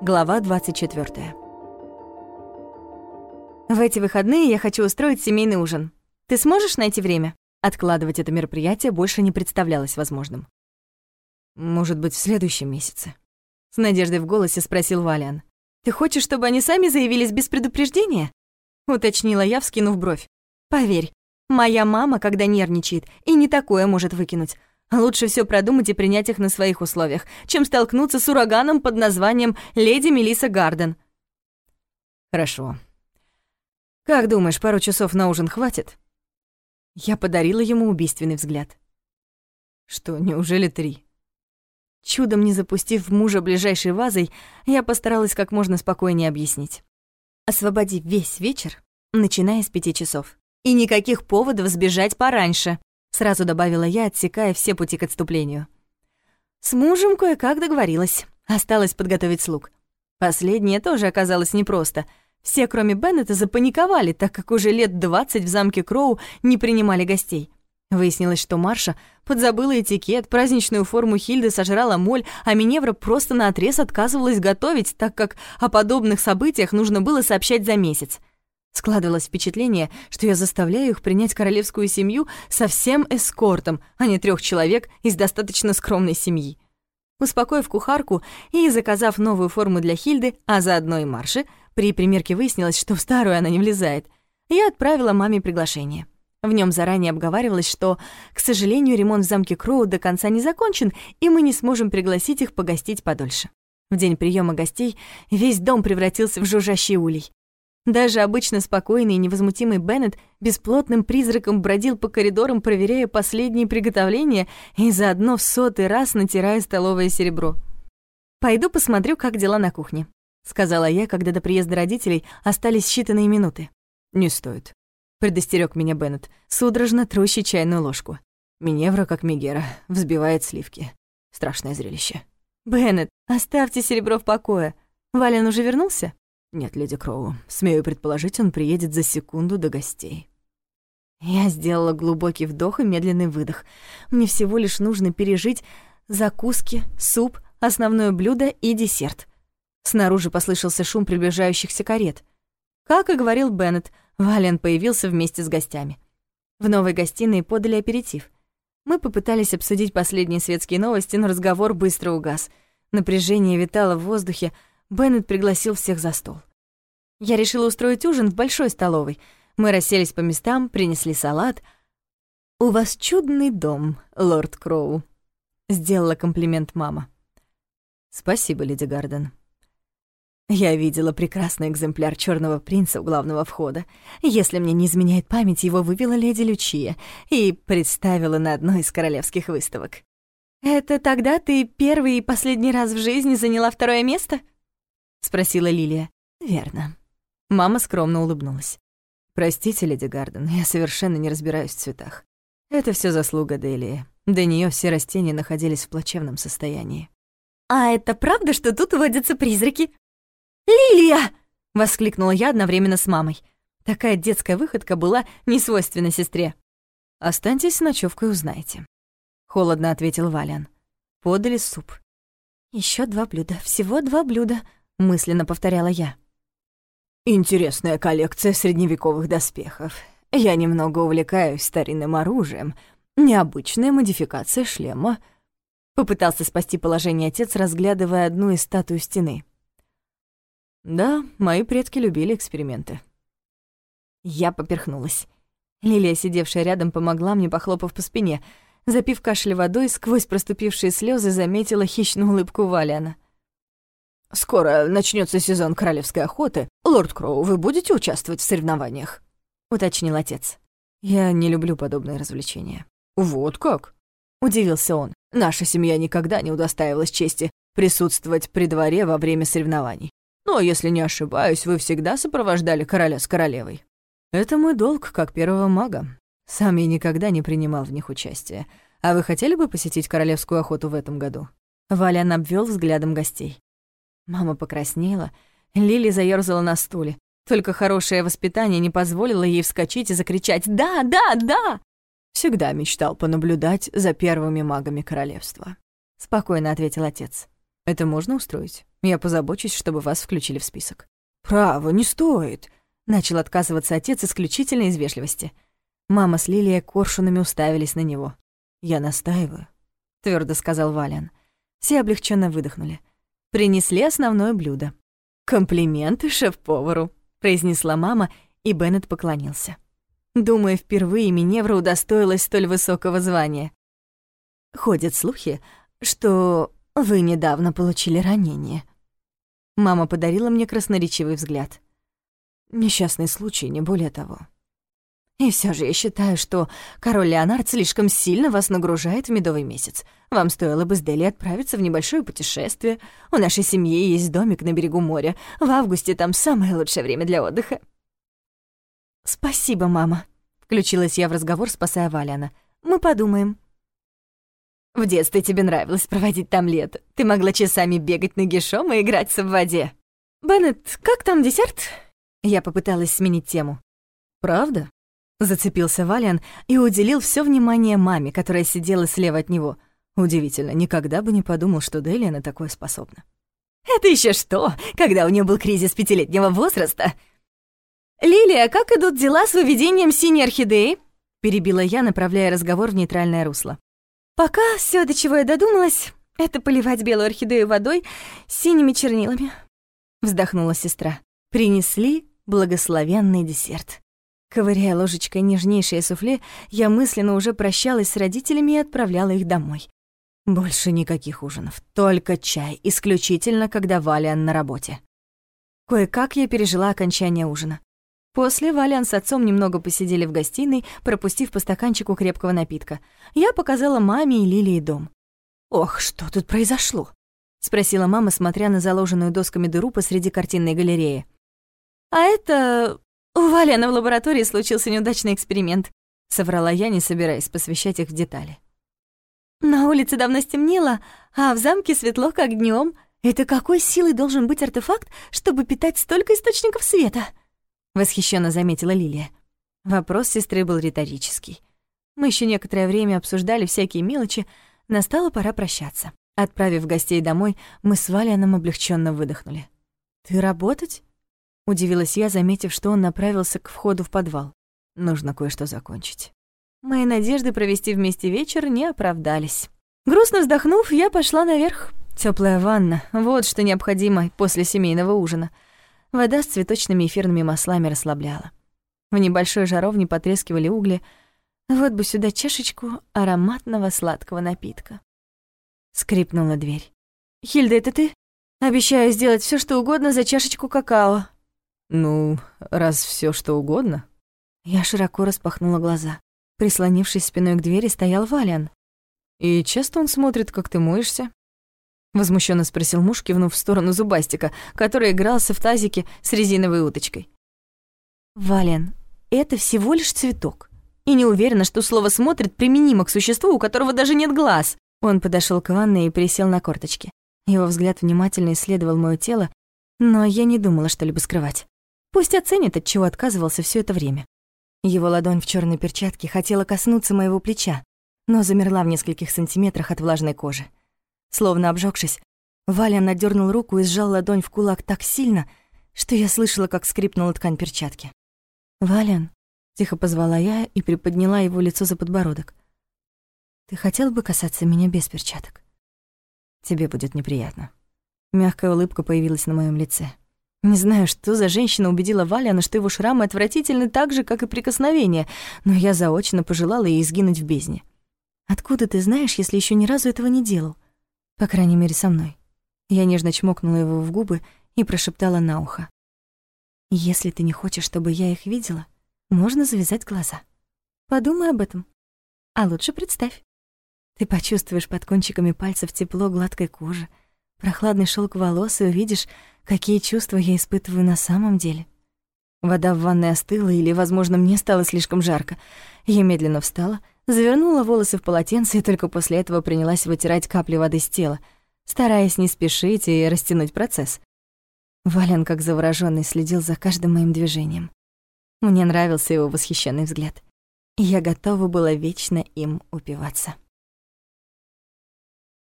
Глава 24. В эти выходные я хочу устроить семейный ужин. Ты сможешь найти время? Откладывать это мероприятие больше не представлялось возможным. Может быть, в следующем месяце. С надеждой в голосе спросил Валиан. Ты хочешь, чтобы они сами заявились без предупреждения? Уточнила я, вскинув бровь. Поверь, моя мама, когда нервничает, и не такое может выкинуть. Лучше все продумать и принять их на своих условиях, чем столкнуться с ураганом под названием «Леди Мелисса Гарден». Хорошо. Как думаешь, пару часов на ужин хватит? Я подарила ему убийственный взгляд. Что, неужели три? Чудом не запустив мужа ближайшей вазой, я постаралась как можно спокойнее объяснить. Освободи весь вечер, начиная с пяти часов. И никаких поводов сбежать пораньше, сразу добавила я, отсекая все пути к отступлению. С мужем кое-как договорилась. Осталось подготовить слуг. Последнее тоже оказалось непросто — все, кроме Беннета, запаниковали, так как уже лет двадцать в замке Кроу не принимали гостей. Выяснилось, что Марша подзабыла этикет, праздничную форму Хильды сожрала моль, а Миневра просто наотрез отказывалась готовить, так как о подобных событиях нужно было сообщать за месяц. Складывалось впечатление, что я заставляю их принять королевскую семью со всем эскортом, а не трех человек из достаточно скромной семьи. Успокоив кухарку и заказав новую форму для Хильды, а заодно и Марши, при примерке выяснилось, что в старую она не влезает. Я отправила маме приглашение. В нем заранее обговаривалось, что, к сожалению, ремонт в замке Кроу до конца не закончен, и мы не сможем пригласить их погостить подольше. В день приема гостей весь дом превратился в жужжащий улей. Даже обычно спокойный и невозмутимый Беннет бесплотным призраком бродил по коридорам, проверяя последние приготовления и заодно в сотый раз натирая столовое серебро. «Пойду посмотрю, как дела на кухне», сказала я, когда до приезда родителей остались считанные минуты. Не стоит, предостерег меня Беннет, судорожно трущий чайную ложку. Миневра, как Мегера, взбивает сливки. Страшное зрелище. Беннет, оставьте серебро в покое. Вален уже вернулся? Нет, леди Кроу. Смею предположить, он приедет за секунду до гостей. Я сделала глубокий вдох и медленный выдох. Мне всего лишь нужно пережить закуски, суп, основное блюдо и десерт. Снаружи послышался шум приближающихся карет. Как и говорил Беннет, Вален появился вместе с гостями. В новой гостиной подали аперитив. Мы попытались обсудить последние светские новости, но разговор быстро угас. Напряжение витало в воздухе, Беннет пригласил всех за стол. Я решила устроить ужин в большой столовой. Мы расселись по местам, принесли салат. «У вас чудный дом, лорд Кроу», — сделала комплимент мама. «Спасибо, леди Гарден», я видела прекрасный экземпляр черного принца у главного входа. Если мне не изменяет память, его вывела леди Лючия и представила на одной из королевских выставок. «Это тогда ты первый и последний раз в жизни заняла второе место?» — спросила Лилия. «Верно». Мама скромно улыбнулась. «Простите, леди Гарден, я совершенно не разбираюсь в цветах. Это все заслуга Делии. До нее все растения находились в плачевном состоянии». «А это правда, что тут водятся призраки?» «Лилия!» — воскликнула я одновременно с мамой. Такая детская выходка была не свойственна сестре. «Останьтесь с ночевкой, узнаете», — холодно ответил Валян. Подали суп. Еще два блюда, всего два блюда», — мысленно повторяла я. «Интересная коллекция средневековых доспехов. Я немного увлекаюсь старинным оружием. Необычная модификация шлема». Попытался спасти положение отец, разглядывая одну из статуй стены. Да, мои предки любили эксперименты. Я поперхнулась. Лилия, сидевшая рядом, помогла мне, похлопав по спине. Запив кашель водой, сквозь проступившие слезы заметила хищную улыбку Валиана. «Скоро начнется сезон королевской охоты. Лорд Кроу, вы будете участвовать в соревнованиях?» — уточнил отец. «Я не люблю подобные развлечения». «Вот как?» — удивился он. «Наша семья никогда не удостаивалась чести присутствовать при дворе во время соревнований. Но, если не ошибаюсь, вы всегда сопровождали короля с королевой. Это мой долг, как первого мага. Сам я никогда не принимал в них участие. А вы хотели бы посетить королевскую охоту в этом году?» Валян обвел взглядом гостей. Мама покраснела, Лили заёрзала на стуле. Только хорошее воспитание не позволило ей вскочить и закричать «Да, да, да!» «Всегда мечтал понаблюдать за первыми магами королевства», — спокойно ответил отец. Это можно устроить? Я позабочусь, чтобы вас включили в список. Право, не стоит. Начал отказываться отец исключительно из вежливости. Мама с Лилией коршунами уставились на него. «Я настаиваю», — твердо сказал Валян. Все облегченно выдохнули. Принесли основное блюдо. «Комплименты шеф-повару», — произнесла мама, и Беннет поклонился. Думаю, впервые Миневра удостоилась столь высокого звания. Ходят слухи, что вы недавно получили ранение. Мама подарила мне красноречивый взгляд. Несчастный случай, не более того. И все же я считаю, что король Леонард слишком сильно вас нагружает в медовый месяц. Вам стоило бы с Дели отправиться в небольшое путешествие. У нашей семьи есть домик на берегу моря. В августе там самое лучшее время для отдыха. Спасибо, мама. Включилась я в разговор, спасая Валяна. Мы подумаем. В детстве тебе нравилось проводить там лето. Ты могла часами бегать на нагишом и играться в воде. Беннет, как там десерт? Я попыталась сменить тему. Правда? Зацепился Валиан и уделил все внимание маме, которая сидела слева от него. Удивительно, никогда бы не подумал, что Дели на такое способна. «Это еще что, когда у нее был кризис пятилетнего возраста?» «Лилия, как идут дела с выведением синей орхидеи?» перебила я, направляя разговор в нейтральное русло. «Пока все, до чего я додумалась, это поливать белую орхидею водой с синими чернилами», вздохнула сестра. Принесли благословенный десерт. Ковыряя ложечкой нежнейшее суфле, я мысленно уже прощалась с родителями и отправляла их домой. Больше никаких ужинов, только чай, исключительно, когда Валиан на работе. Кое-как я пережила окончание ужина. После Валиан с отцом немного посидели в гостиной, пропустив по стаканчику крепкого напитка. Я показала маме и Лилии дом. «Ох, что тут произошло?» — спросила мама, смотря на заложенную досками дыру посреди картинной галереи. «А это... У Валяна в лаборатории случился неудачный эксперимент», — соврала я, не собираясь посвящать их в детали. «На улице давно стемнело, а в замке светло, как днем. Это какой силой должен быть артефакт, чтобы питать столько источников света?» — восхищенно заметила Лилия. Вопрос сестры был риторический. Мы еще некоторое время обсуждали всякие мелочи, настала пора прощаться. Отправив гостей домой, мы с Валианом облегченно выдохнули. «Ты работать?» Удивилась я, заметив, что он направился к входу в подвал. Нужно кое-что закончить. Мои надежды провести вместе вечер не оправдались. Грустно вздохнув, я пошла наверх. Теплая ванна — вот что необходимо после семейного ужина. Вода с цветочными эфирными маслами расслабляла. В небольшой жаровне потрескивали угли. Вот бы сюда чашечку ароматного сладкого напитка. Скрипнула дверь. «Хильда, это ты? Обещаю сделать все, что угодно за чашечку какао», «Ну, раз все что угодно». Я широко распахнула глаза. Прислонившись спиной к двери, стоял Валиан. «И часто он смотрит, как ты моешься?» Возмущенно спросил муж, кивнув в сторону зубастика, который игрался в тазике с резиновой уточкой. «Валиан, это всего лишь цветок. И не уверена, что слово «смотрит» применимо к существу, у которого даже нет глаз». Он подошел к ванной и присел на корточки. Его взгляд внимательно исследовал моё тело, но я не думала что-либо скрывать. Пусть оценит, от чего отказывался все это время. Его ладонь в черной перчатке хотела коснуться моего плеча, но замерла в нескольких сантиметрах от влажной кожи. Словно обжегшись, Валя надернул руку и сжал ладонь в кулак так сильно, что я слышала, как скрипнула ткань перчатки. «Валян», — тихо позвала я и приподняла его лицо за подбородок. «Ты хотел бы касаться меня без перчаток?» «Тебе будет неприятно». Мягкая улыбка появилась на моем лице. Не знаю, что за женщина убедила Валяна, что его шрамы отвратительны так же, как и прикосновения, но я заочно пожелала ей сгинуть в бездне. «Откуда ты знаешь, если еще ни разу этого не делал? По крайней мере, со мной». Я нежно чмокнула его в губы и прошептала на ухо. «Если ты не хочешь, чтобы я их видела, можно завязать глаза. Подумай об этом. А лучше представь. Ты почувствуешь под кончиками пальцев тепло гладкой кожи, прохладный шелк волос и увидишь, какие чувства я испытываю на самом деле. Вода в ванной остыла, или, возможно, мне стало слишком жарко. Я медленно встала, завернула волосы в полотенце и только после этого принялась вытирать капли воды с тела, стараясь не спешить и растянуть процесс. Вален, как заворожённый, следил за каждым моим движением. Мне нравился его восхищенный взгляд. Я готова была вечно им упиваться.